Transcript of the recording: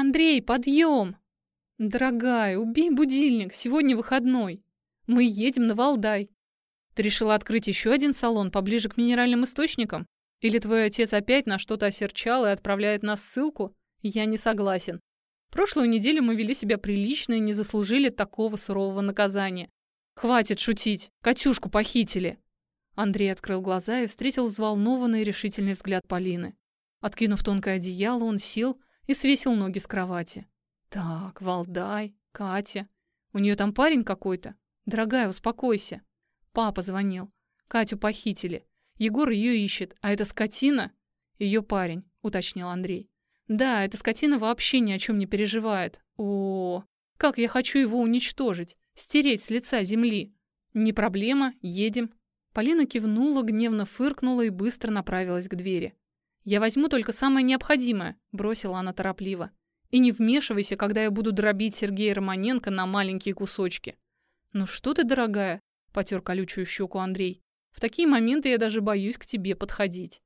«Андрей, подъем!» «Дорогая, убей будильник, сегодня выходной. Мы едем на Валдай». «Ты решила открыть еще один салон поближе к минеральным источникам? Или твой отец опять на что-то осерчал и отправляет нас ссылку? Я не согласен. Прошлую неделю мы вели себя прилично и не заслужили такого сурового наказания. Хватит шутить, Катюшку похитили». Андрей открыл глаза и встретил взволнованный и решительный взгляд Полины. Откинув тонкое одеяло, он сел и свесил ноги с кровати. «Так, Валдай, Катя. У нее там парень какой-то? Дорогая, успокойся». Папа звонил. Катю похитили. Егор ее ищет, а эта скотина — ее парень, уточнил Андрей. Да, эта скотина вообще ни о чем не переживает. О, как я хочу его уничтожить, стереть с лица земли. Не проблема, едем. Полина кивнула, гневно фыркнула и быстро направилась к двери. «Я возьму только самое необходимое», — бросила она торопливо. «И не вмешивайся, когда я буду дробить Сергея Романенко на маленькие кусочки». «Ну что ты, дорогая?» — потер колючую щеку Андрей. «В такие моменты я даже боюсь к тебе подходить».